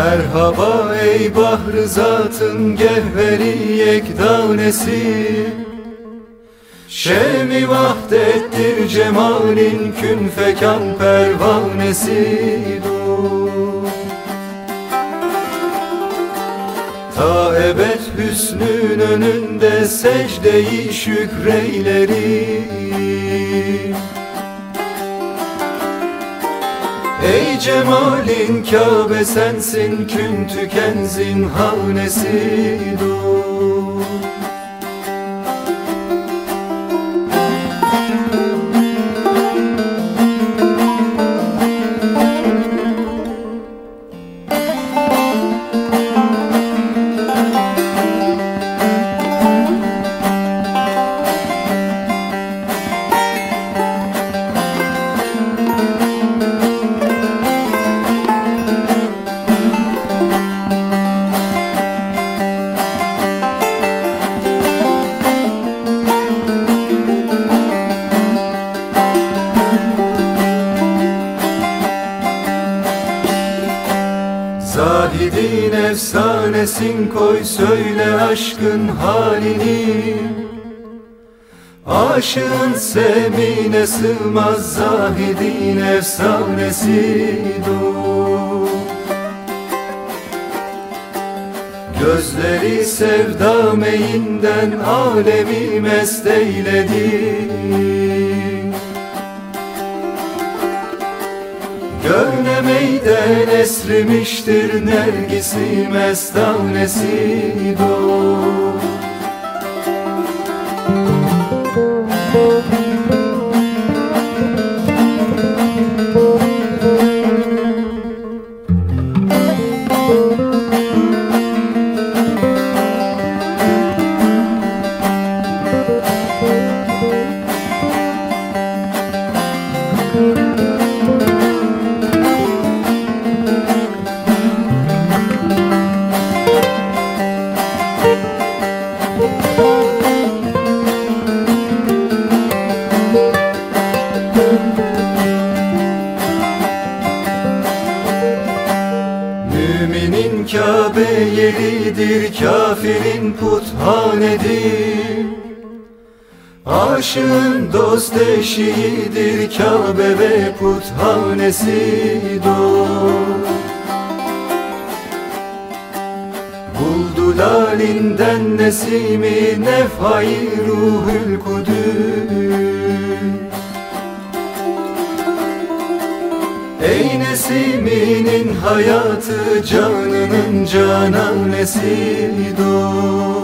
Merhaba ey bahrı zatın gevheri yekdanesi Şemi vahdettir cemalin kün fekan pervanesi. Dur Ta ebed hüsnün önünde secdeyi şükreylerim cemalin Kabe sensin kün tükenzin hanesi dur Zahidin efsanesin koy söyle aşkın halini. Aşığın semine sığmaz zahidin efsanesi dur. Gözleri sevda meyinden alemi mest Gönle meyden esrimiştir nergisi mestanesi dur Kabe yeridir, kafirin puthanedir Aşığın dost eşiğidir, Kabe ve puthanesi dur. Buldu lalinden nesimi nefhai ruhül kudüs Ey Nesimi'nin hayatı canının cananesi dur